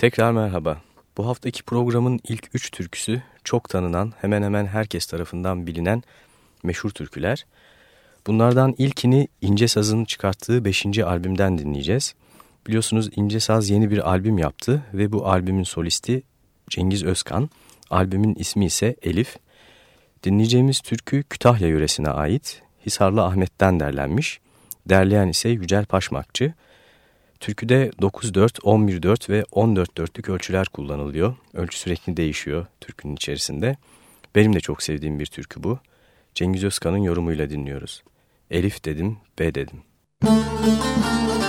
Tekrar merhaba. Bu haftaki programın ilk üç türküsü çok tanınan, hemen hemen herkes tarafından bilinen meşhur türküler. Bunlardan ilkini İnce Saz'ın çıkarttığı 5. albümden dinleyeceğiz. Biliyorsunuz İnce Saz yeni bir albüm yaptı ve bu albümün solisti Cengiz Özkan. Albümün ismi ise Elif. Dinleyeceğimiz türkü Kütahya yöresine ait Hisarlı Ahmet'ten derlenmiş. Derleyen ise Yücel Paşmakçı. Türküde 9-4, 11-4 ve 14-4'lük ölçüler kullanılıyor. Ölçü sürekli değişiyor türkünün içerisinde. Benim de çok sevdiğim bir türkü bu. Cengiz Özkan'ın yorumuyla dinliyoruz. Elif dedim, B dedim. Müzik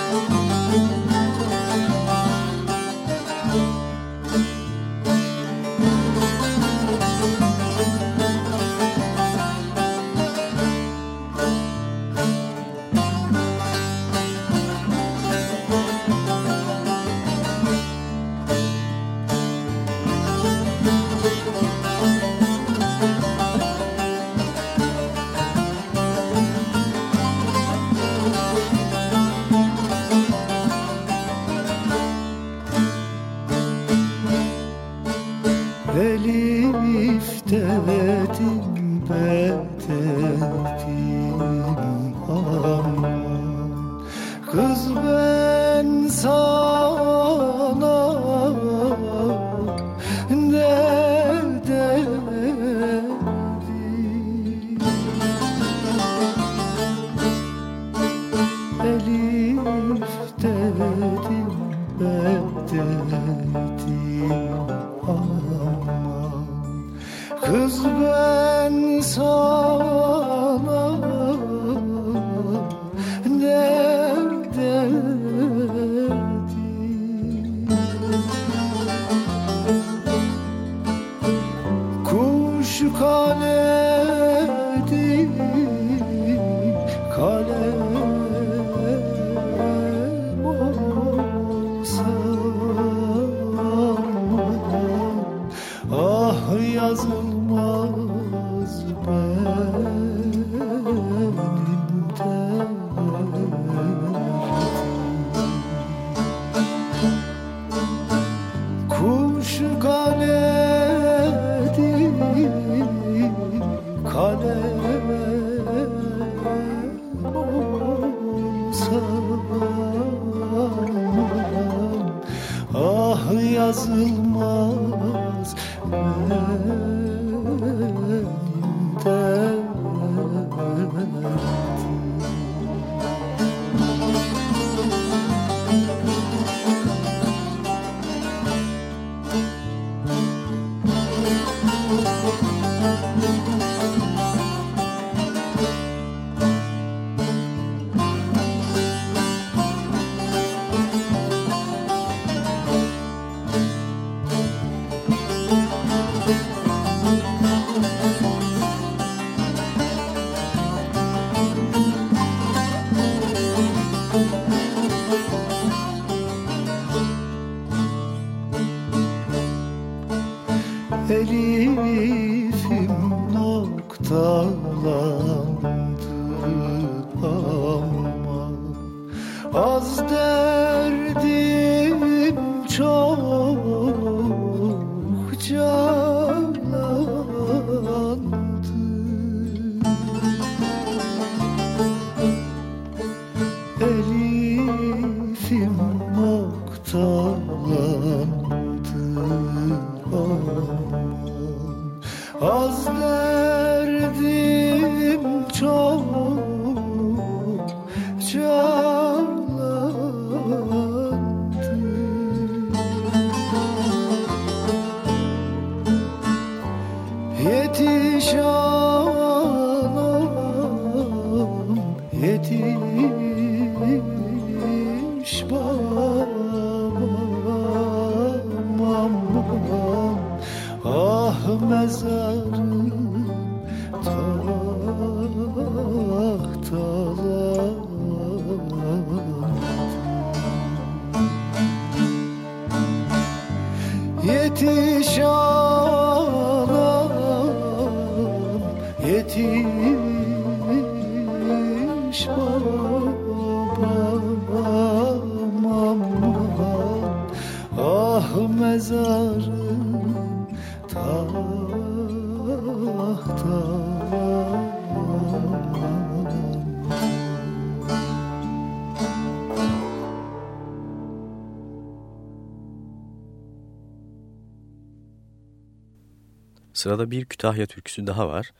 Sırada bir Kütahya türküsü daha var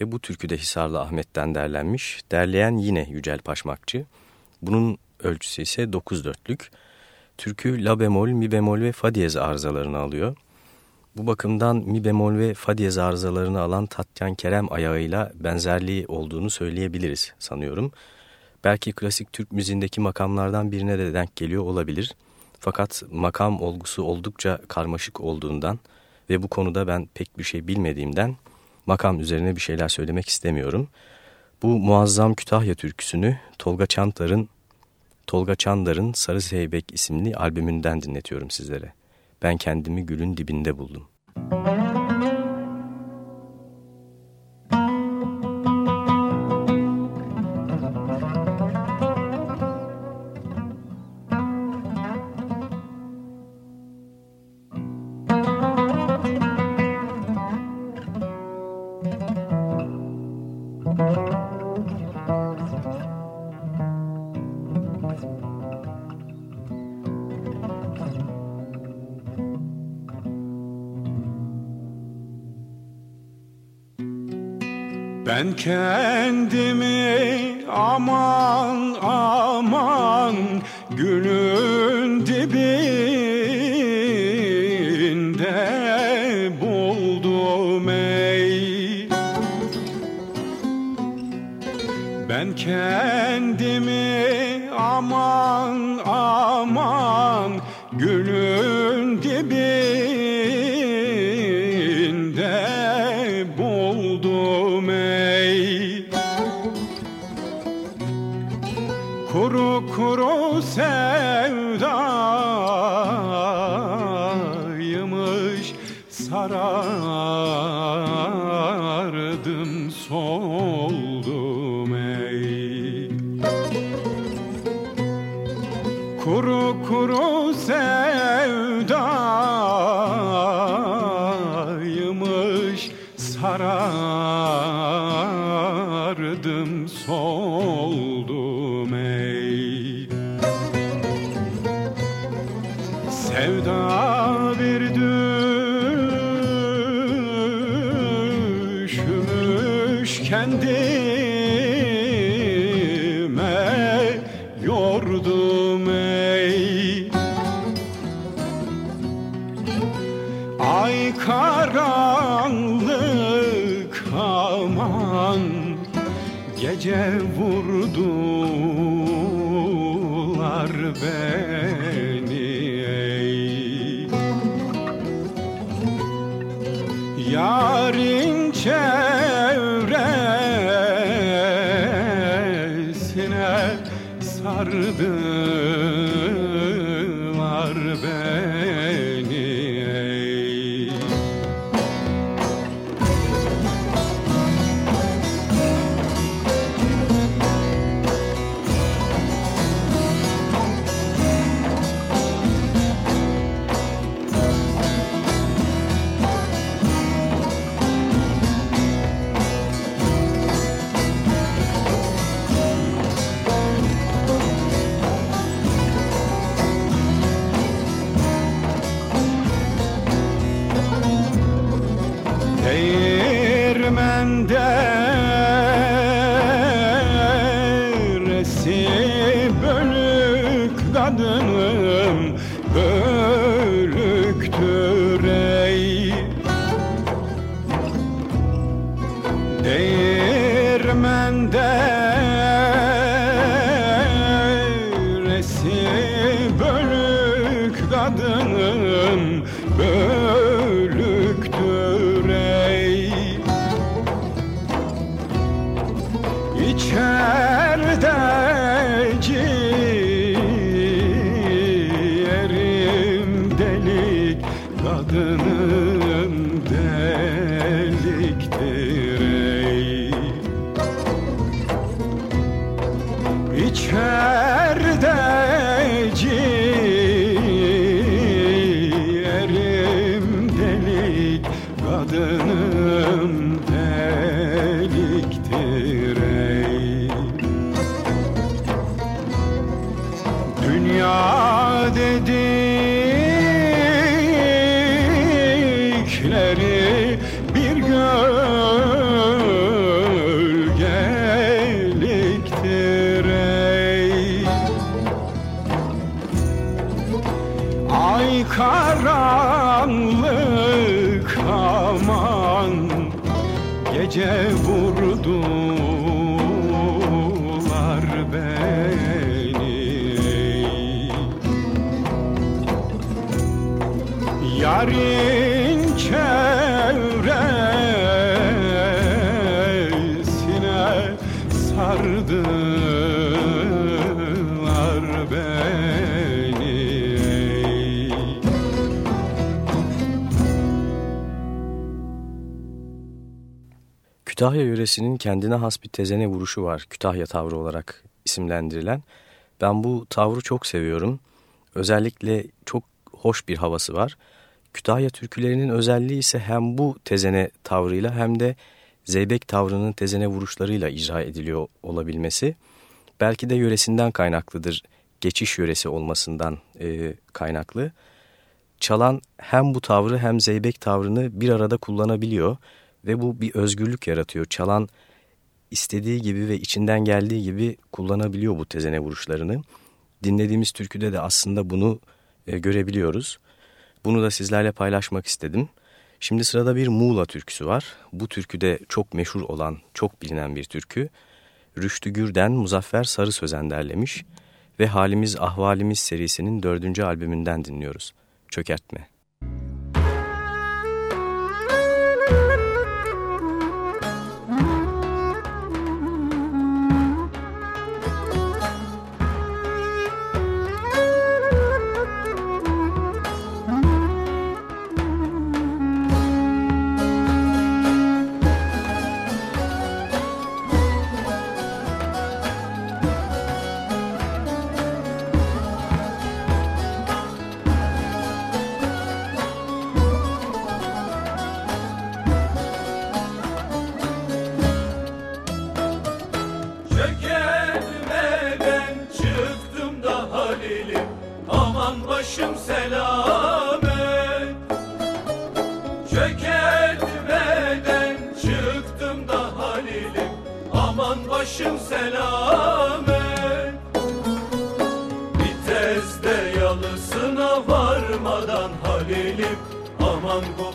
ve bu türkü de Hisarlı Ahmet'ten derlenmiş. Derleyen yine Yücel Paşmakçı. Bunun ölçüsü ise 9 dörtlük. Türkü la bemol, mi bemol ve fa diyez arızalarını alıyor. Bu bakımdan mi bemol ve fa diyez arızalarını alan Tatyan Kerem ayağıyla benzerliği olduğunu söyleyebiliriz sanıyorum. Belki klasik Türk müziğindeki makamlardan birine de denk geliyor olabilir. Fakat makam olgusu oldukça karmaşık olduğundan ve bu konuda ben pek bir şey bilmediğimden makam üzerine bir şeyler söylemek istemiyorum. Bu muazzam Kütahya türküsünü Tolga Çantar'ın Tolga Çandar'ın Sarı Zeybek isimli albümünden dinletiyorum sizlere. Ben kendimi gülün dibinde buldum. Müzik Ben kendimi aman aman günün Ay karanlık aman Gece vurdular İçeride Kütahya yöresinin kendine has bir tezene vuruşu var. Kütahya tavrı olarak isimlendirilen. Ben bu tavrı çok seviyorum. Özellikle çok hoş bir havası var. Kütahya türkülerinin özelliği ise hem bu tezene tavrıyla hem de zeybek tavrının tezene vuruşlarıyla icra ediliyor olabilmesi. Belki de yöresinden kaynaklıdır. Geçiş yöresi olmasından e, kaynaklı. Çalan hem bu tavrı hem zeybek tavrını bir arada kullanabiliyor ve bu bir özgürlük yaratıyor. Çalan istediği gibi ve içinden geldiği gibi kullanabiliyor bu tezene vuruşlarını. Dinlediğimiz türküde de aslında bunu e, görebiliyoruz. Bunu da sizlerle paylaşmak istedim. Şimdi sırada bir Muğla türküsü var. Bu türkü de çok meşhur olan, çok bilinen bir türkü. Rüştü Gür'den Muzaffer Sarı Sözen derlemiş ve Halimiz Ahvalimiz serisinin dördüncü albümünden dinliyoruz. Çökertme. Başım selamet Viteste yalısına varmadan Halil'im Aman koptu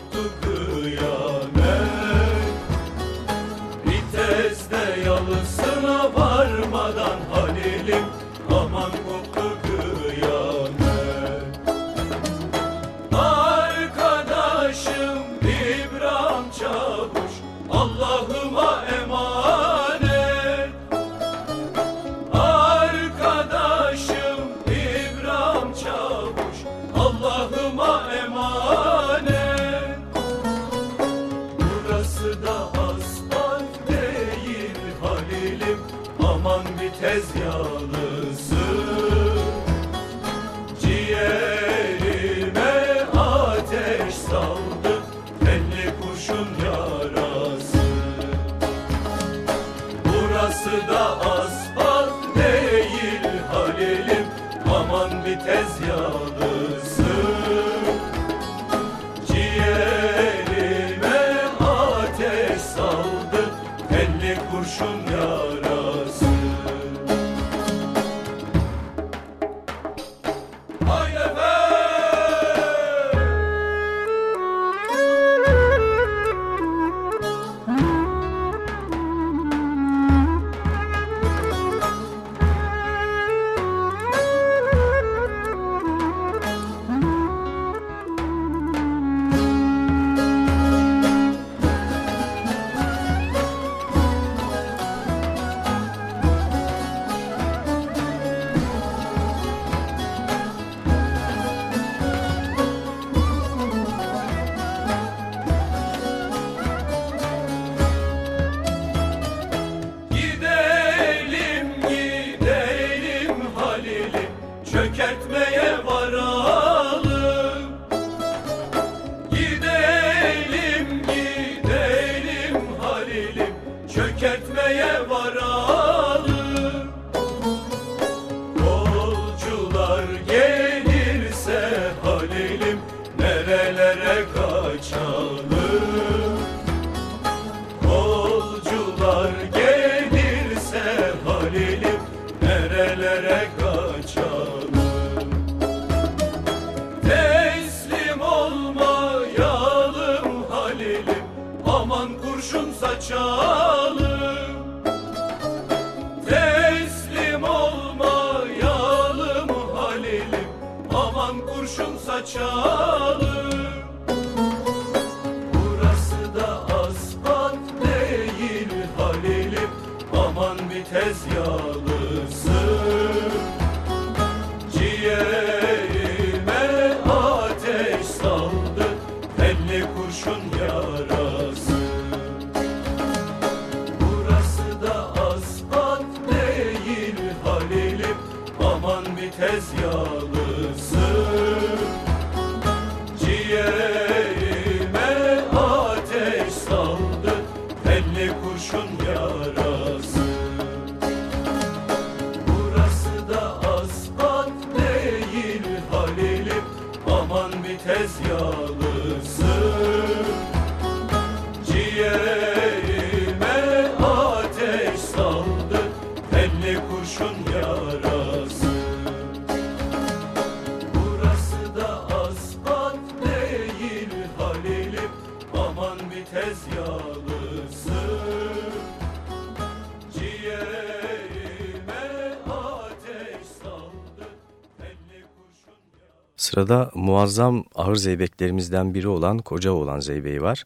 Sırada muazzam ağır zeybeklerimizden biri olan Kocaoğlan Zeybeği var.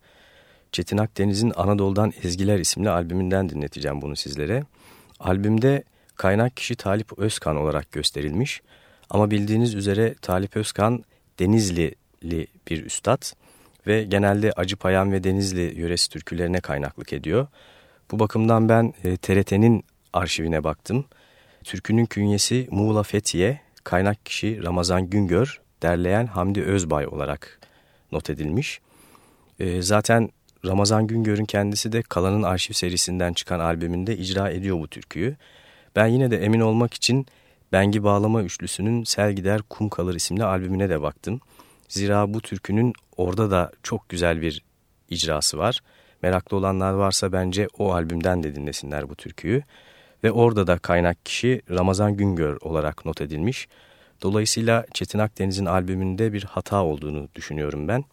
Çetin Akdeniz'in Anadolu'dan Ezgiler isimli albümünden dinleteceğim bunu sizlere. Albümde kaynak kişi Talip Özkan olarak gösterilmiş. Ama bildiğiniz üzere Talip Özkan Denizlili bir üstad ve genelde Acıpayam ve Denizli yöresi türkülerine kaynaklık ediyor. Bu bakımdan ben e, TRT'nin arşivine baktım. Türkünün künyesi Muğla Fethiye, kaynak kişi Ramazan Güngör, derleyen Hamdi Özbay olarak not edilmiş. E, zaten Ramazan Güngör'ün kendisi de Kalan'ın arşiv serisinden çıkan albümünde icra ediyor bu türküyü. Ben yine de emin olmak için Bengi Bağlama Üçlüsü'nün Sel Gider Kum Kalır isimli albümüne de baktım. Zira bu türkünün orada da çok güzel bir icrası var. Meraklı olanlar varsa bence o albümden de dinlesinler bu türküyü. Ve orada da kaynak kişi Ramazan Güngör olarak not edilmiş. Dolayısıyla Çetin Akdeniz'in albümünde bir hata olduğunu düşünüyorum ben.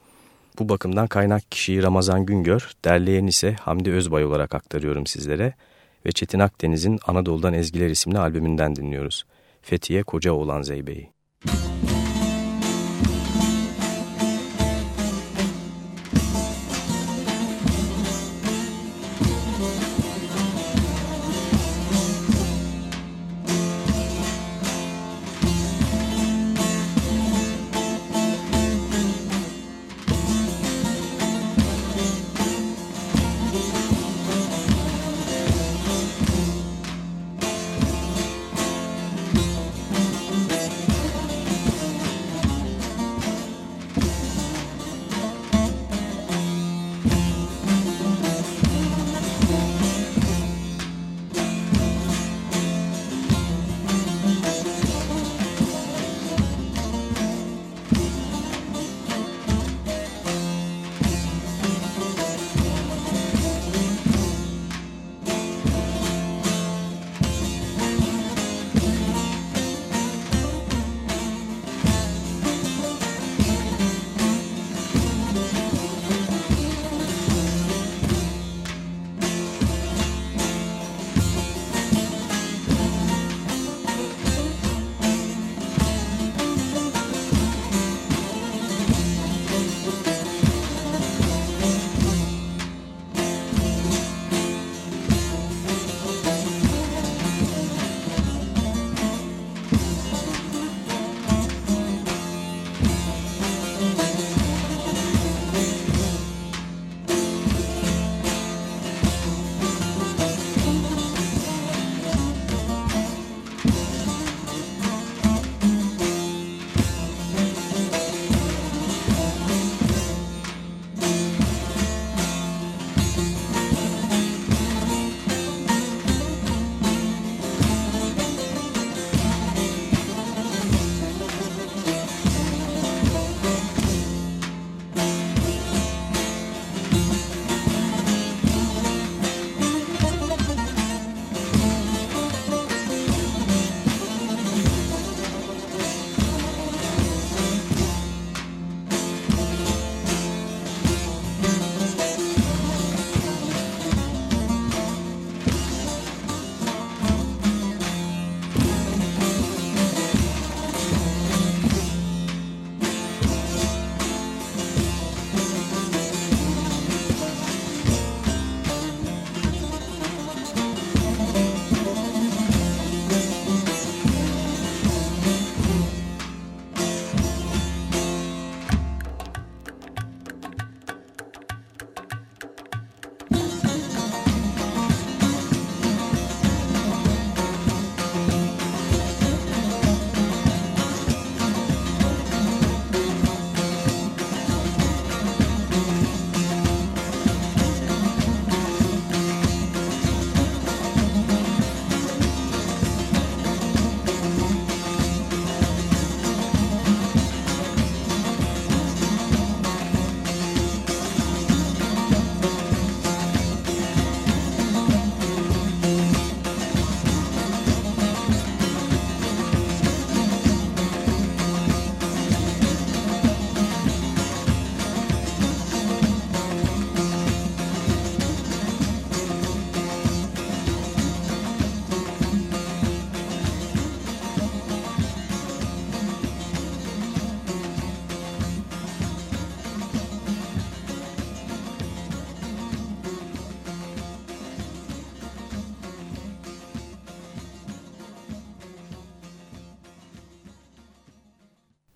Bu bakımdan kaynak kişiyi Ramazan Güngör, derleyen ise Hamdi Özbay olarak aktarıyorum sizlere. Ve Çetin Akdeniz'in Anadolu'dan Ezgiler isimli albümünden dinliyoruz. Fethiye Kocaoğlan Zeybe'yi. Fethiye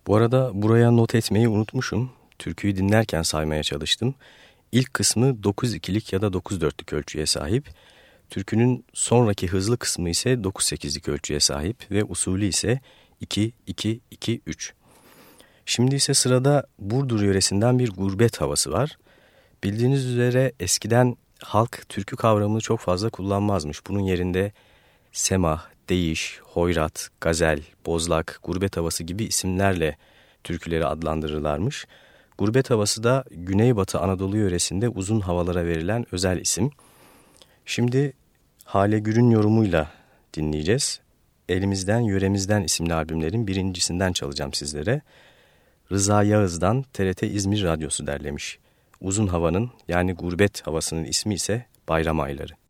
Bu arada buraya not etmeyi unutmuşum. Türküyü dinlerken saymaya çalıştım. İlk kısmı 9-2'lik ya da 9-4'lük ölçüye sahip. Türkünün sonraki hızlı kısmı ise 9-8'lik ölçüye sahip ve usulü ise 2-2-2-3. Şimdi ise sırada Burdur yöresinden bir gurbet havası var. Bildiğiniz üzere eskiden halk türkü kavramını çok fazla kullanmazmış. Bunun yerinde semah, değiş, hoyrat, gazel, bozlak, gurbet havası gibi isimlerle türküleri adlandırırlarmış. Gurbet havası da Güneybatı Anadolu yöresinde uzun havalara verilen özel isim. Şimdi Hale Gür'ün yorumuyla dinleyeceğiz. Elimizden Yöremizden isimli albümlerin birincisinden çalacağım sizlere. Rıza Yağız'dan TRT İzmir Radyosu derlemiş. Uzun havanın yani gurbet havasının ismi ise Bayram Ayları.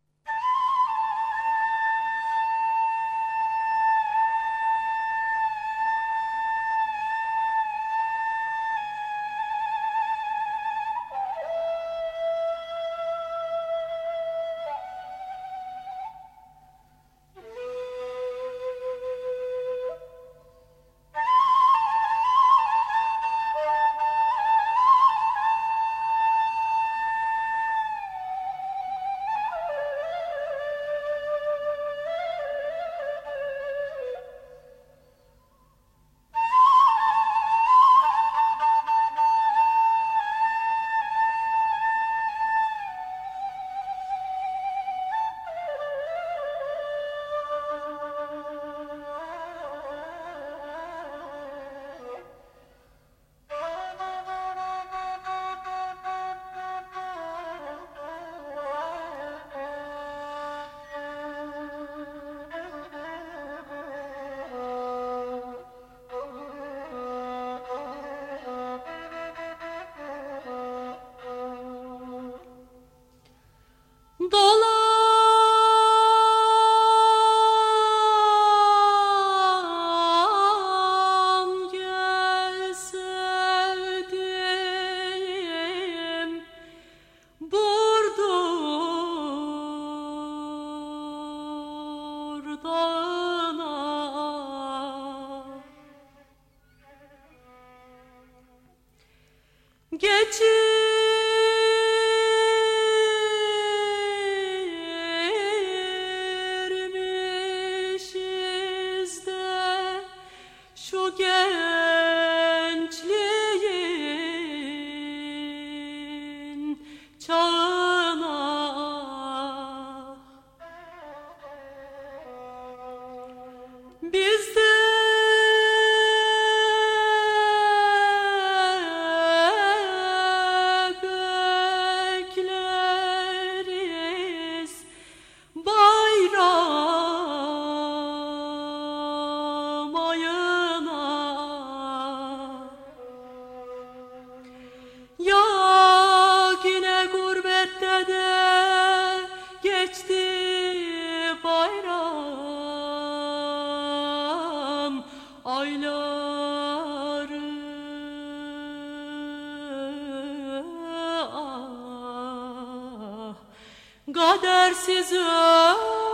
Kadersiz ömrüm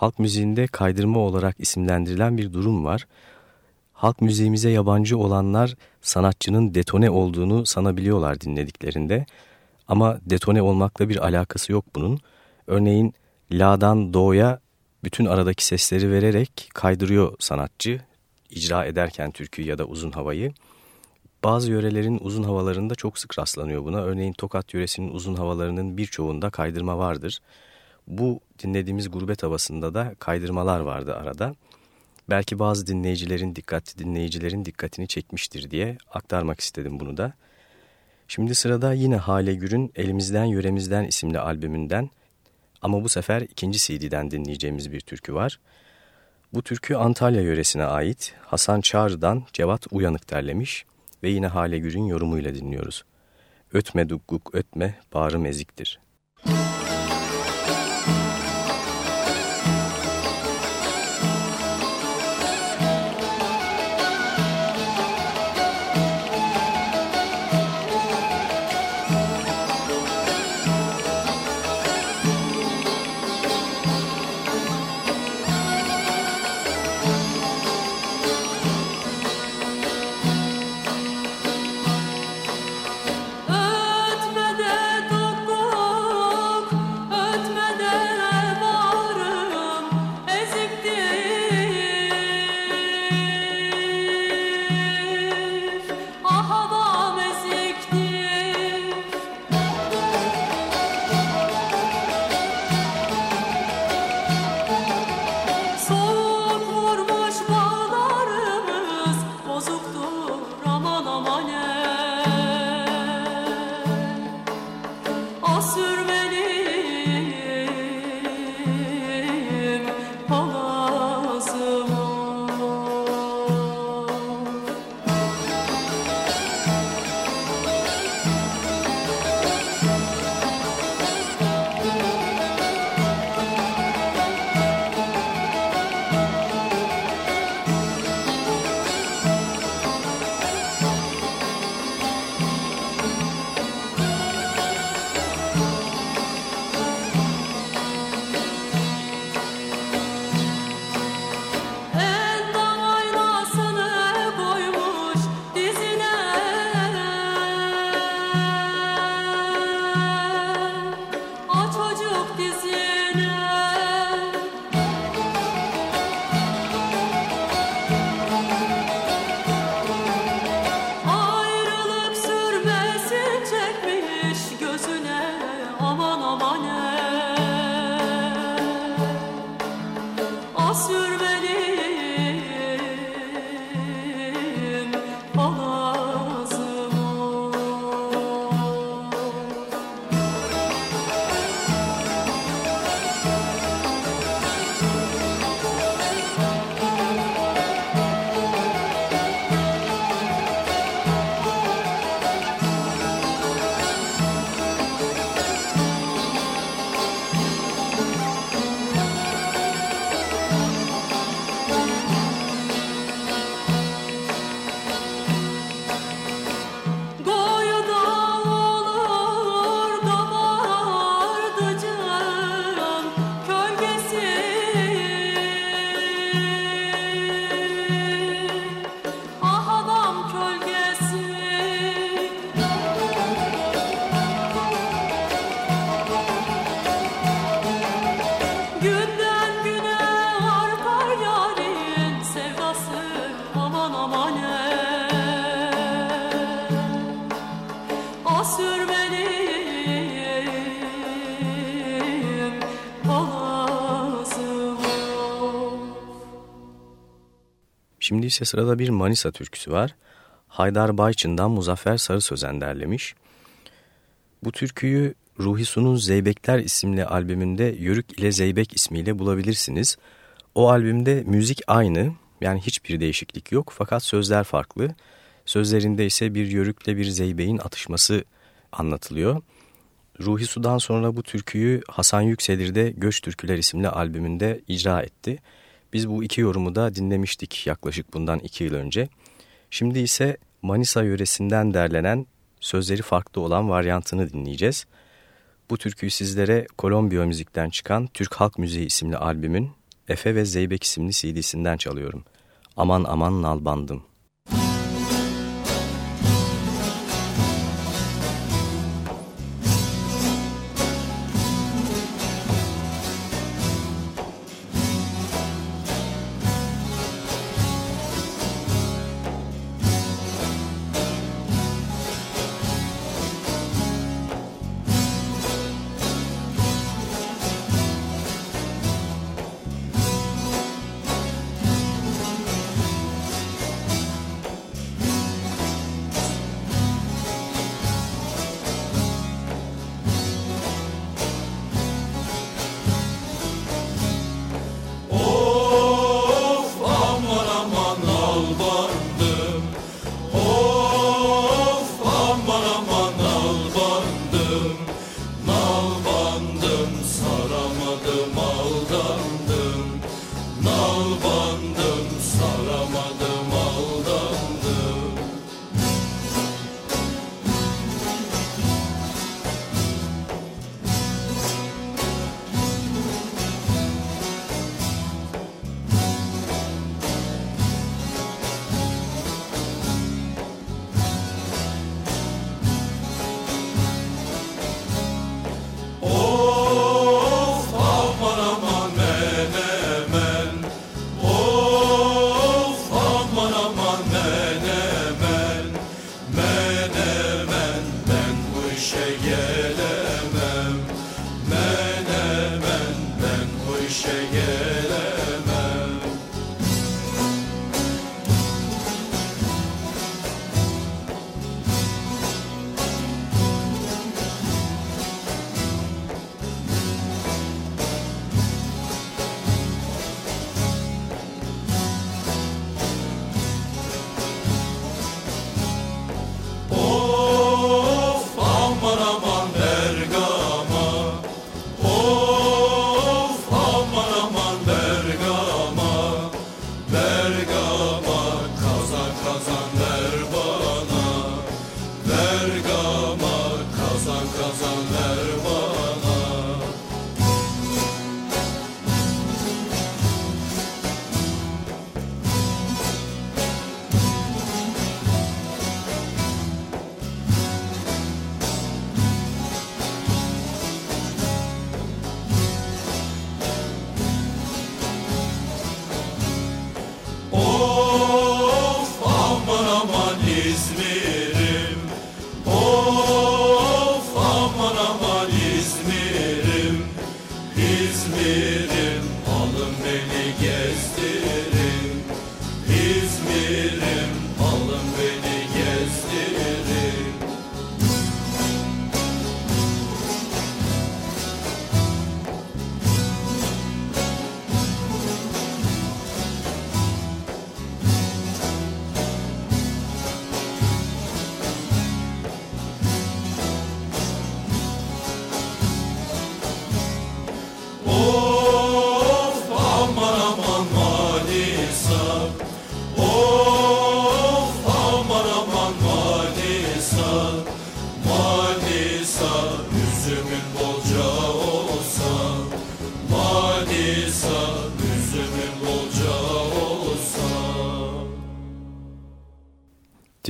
Halk müziğinde kaydırma olarak isimlendirilen bir durum var. Halk müziğimize yabancı olanlar sanatçının detone olduğunu sanabiliyorlar dinlediklerinde. Ama detone olmakla bir alakası yok bunun. Örneğin la'dan do'ya bütün aradaki sesleri vererek kaydırıyor sanatçı icra ederken türküyü ya da uzun havayı. Bazı yörelerin uzun havalarında çok sık rastlanıyor buna. Örneğin Tokat yöresinin uzun havalarının birçoğunda kaydırma vardır. Bu dinlediğimiz gurbet havasında da kaydırmalar vardı arada. Belki bazı dinleyicilerin, dikkatli dinleyicilerin dikkatini çekmiştir diye aktarmak istedim bunu da. Şimdi sırada yine Hale Gür'ün Elimizden Yöremizden isimli albümünden ama bu sefer ikinci CD'den dinleyeceğimiz bir türkü var. Bu türkü Antalya yöresine ait Hasan Çağrı'dan Cevat Uyanık derlemiş ve yine Hale Gür'ün yorumuyla dinliyoruz. Ötme dugguk ötme bağrım eziktir. Şimdi ise sırada bir Manisa türküsü var. Haydar Bayçın'dan Muzaffer Sarı Sözen derlemiş. Bu türküyü Ruhi Su'nun Zeybekler isimli albümünde Yörük ile Zeybek ismiyle bulabilirsiniz. O albümde müzik aynı yani hiçbir değişiklik yok fakat sözler farklı. Sözlerinde ise bir yörükle bir zeybeğin atışması anlatılıyor. Ruhi Su'dan sonra bu türküyü Hasan Yükselir'de Göç Türküler isimli albümünde icra etti. Biz bu iki yorumu da dinlemiştik yaklaşık bundan iki yıl önce. Şimdi ise Manisa yöresinden derlenen sözleri farklı olan varyantını dinleyeceğiz. Bu türküyü sizlere Kolombiya Müzik'ten çıkan Türk Halk Müziği isimli albümün Efe ve Zeybek isimli CD'sinden çalıyorum. Aman aman nalbandım.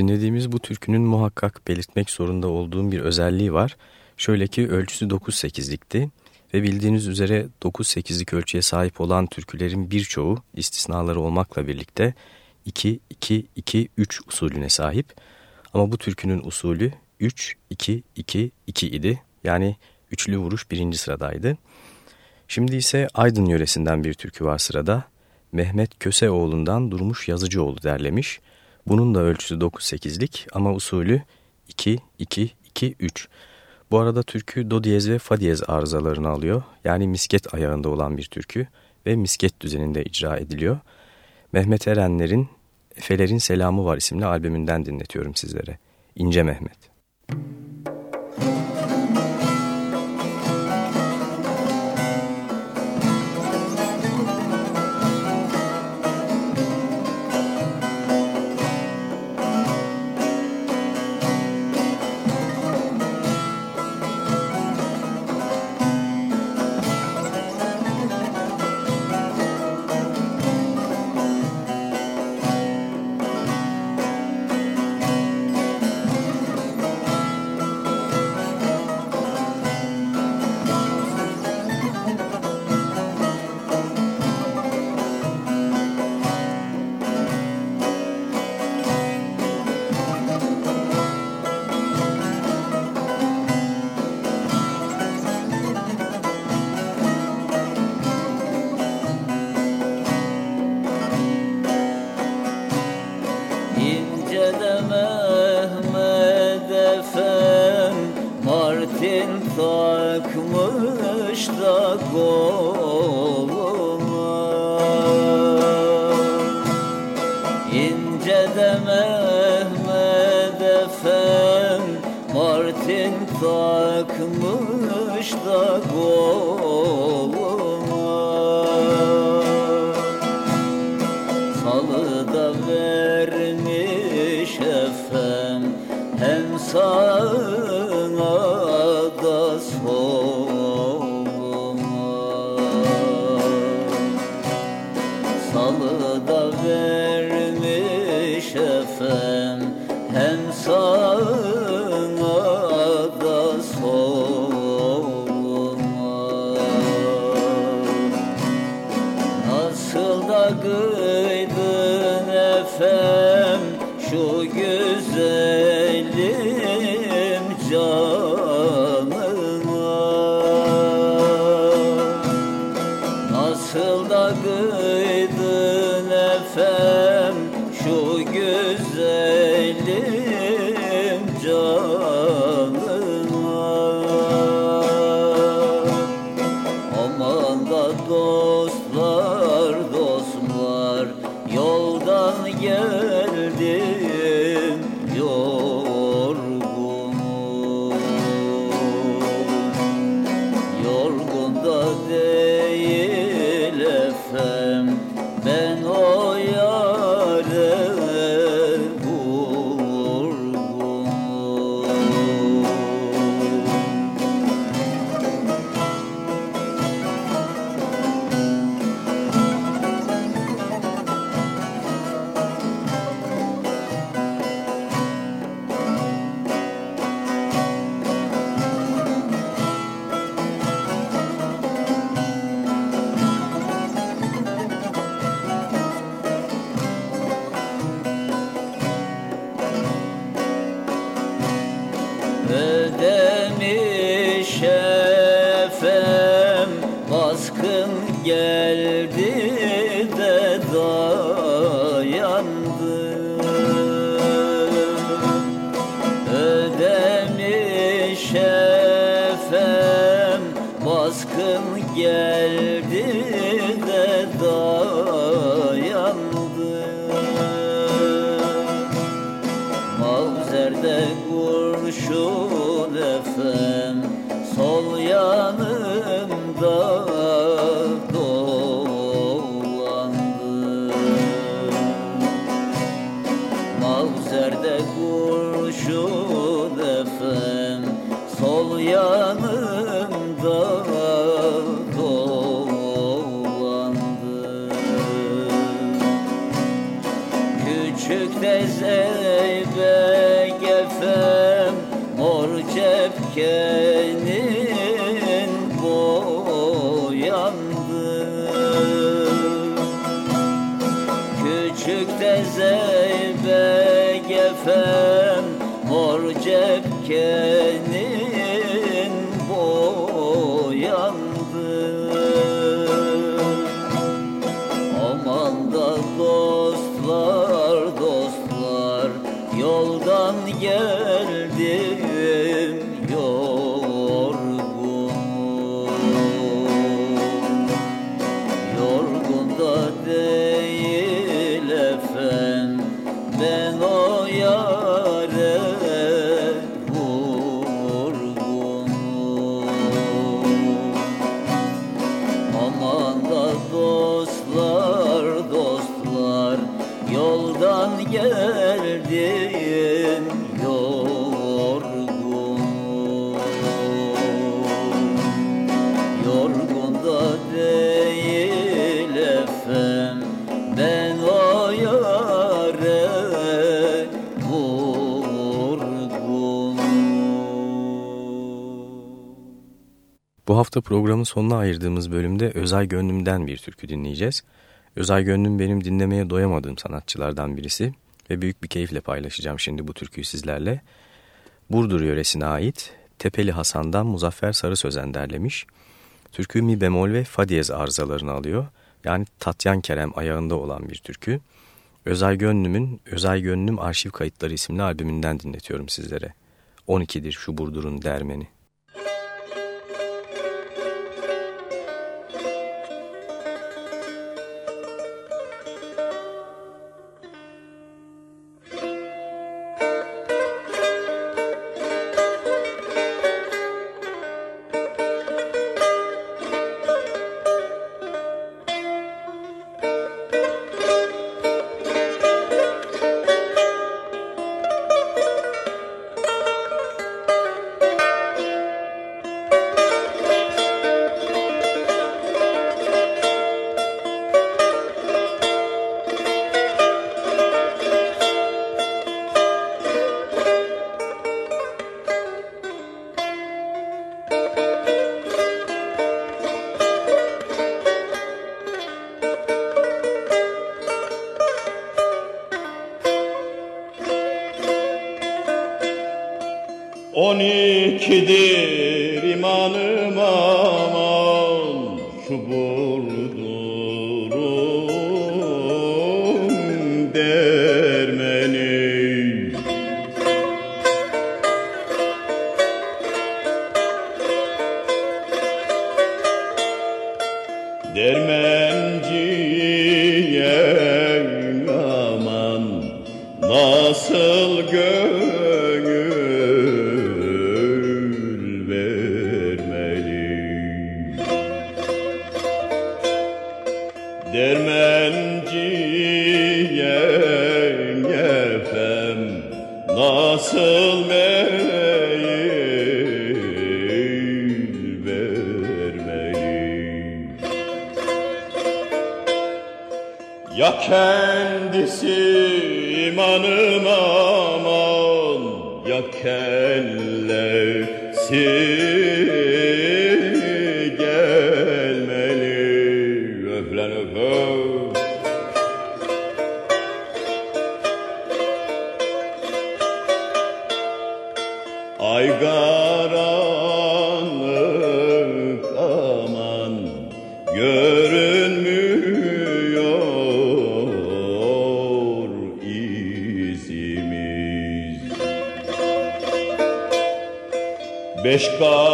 Dinlediğimiz bu türkünün muhakkak belirtmek zorunda olduğum bir özelliği var. Şöyle ki ölçüsü 9-8'likti ve bildiğiniz üzere 9-8'lik ölçüye sahip olan türkülerin birçoğu istisnaları olmakla birlikte 2-2-2-3 usulüne sahip. Ama bu türkünün usulü 3-2-2-2 idi. Yani üçlü vuruş birinci sıradaydı. Şimdi ise Aydın yöresinden bir türkü var sırada. Mehmet Köseoğlu'ndan Durmuş Yazıcıoğlu derlemiş. Bunun da ölçüsü 9-8'lik ama usulü 2-2-2-3. Bu arada türkü do diyez ve fa diyez arızalarını alıyor. Yani misket ayağında olan bir türkü ve misket düzeninde icra ediliyor. Mehmet Erenler'in Efelerin Selamı Var isimli albümünden dinletiyorum sizlere. İnce Mehmet. Müzik şu güzelim Yeah. Hafta programın sonuna ayırdığımız bölümde Özay Gönlüm'den bir türkü dinleyeceğiz. Özay Gönlüm benim dinlemeye doyamadığım sanatçılardan birisi ve büyük bir keyifle paylaşacağım şimdi bu türküyü sizlerle. Burdur yöresine ait Tepeli Hasan'dan Muzaffer Sarı Sözen derlemiş. Türkü mi bemol ve fa diyez arızalarını alıyor. Yani Tatyan Kerem ayağında olan bir türkü. Özay Gönlüm'ün Özay Gönlüm Arşiv Kayıtları isimli albümünden dinletiyorum sizlere. 12'dir şu Burdur'un dermeni. Ay karanlık aman görünmüyor izimiz. Beş kardeşiz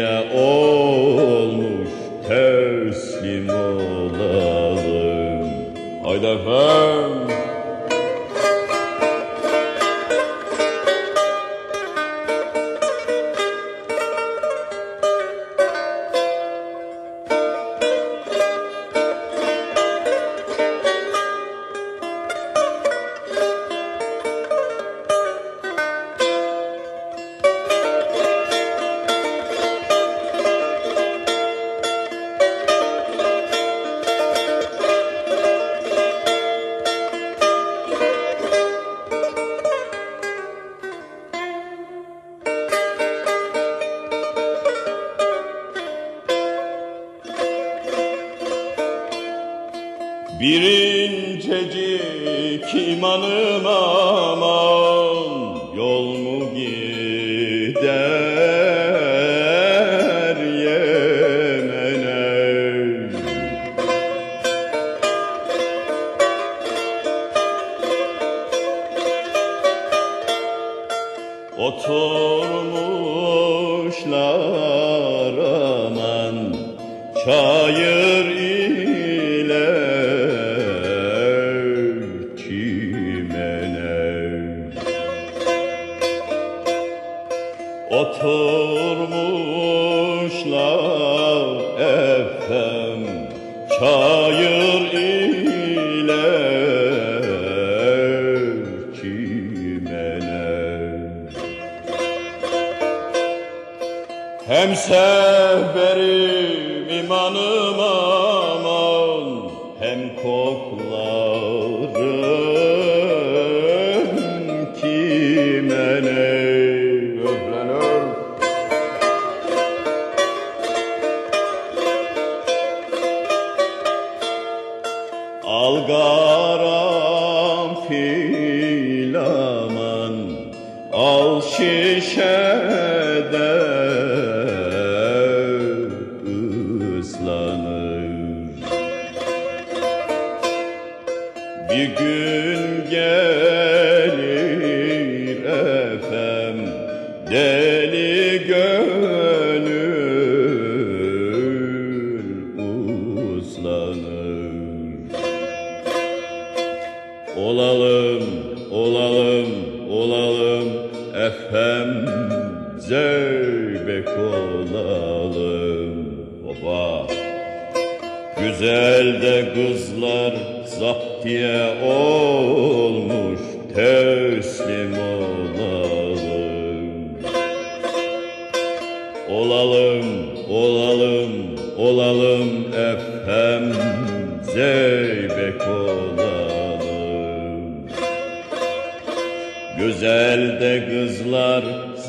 zaptiye olmuş teslim olalım. Haydi efem Bir incecik imanım aman Yol mu gider efem Deli gönül uslanır. Olalım, olalım, olalım efem zeybek olalım. Baba Güzel de kızlar zaptiye olmuş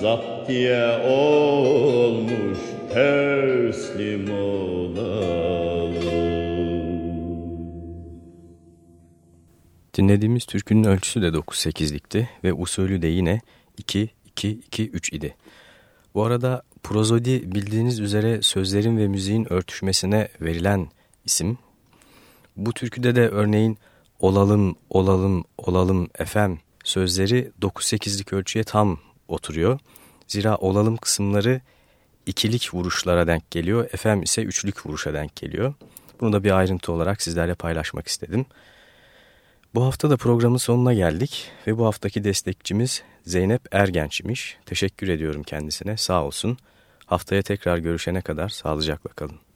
zaptiye olmuş teslim olalım. Dinlediğimiz türkünün ölçüsü de 9-8'likti ve usulü de yine 2-2-2-3 idi. Bu arada prozodi bildiğiniz üzere sözlerin ve müziğin örtüşmesine verilen isim. Bu türküde de örneğin olalım, olalım, olalım efem sözleri 9-8'lik ölçüye tam oturuyor. Zira olalım kısımları ikilik vuruşlara denk geliyor. Efem ise üçlük vuruşa denk geliyor. Bunu da bir ayrıntı olarak sizlerle paylaşmak istedim. Bu hafta da programın sonuna geldik ve bu haftaki destekçimiz Zeynep Ergenç'miş. Teşekkür ediyorum kendisine sağ olsun. Haftaya tekrar görüşene kadar sağlıcakla kalın.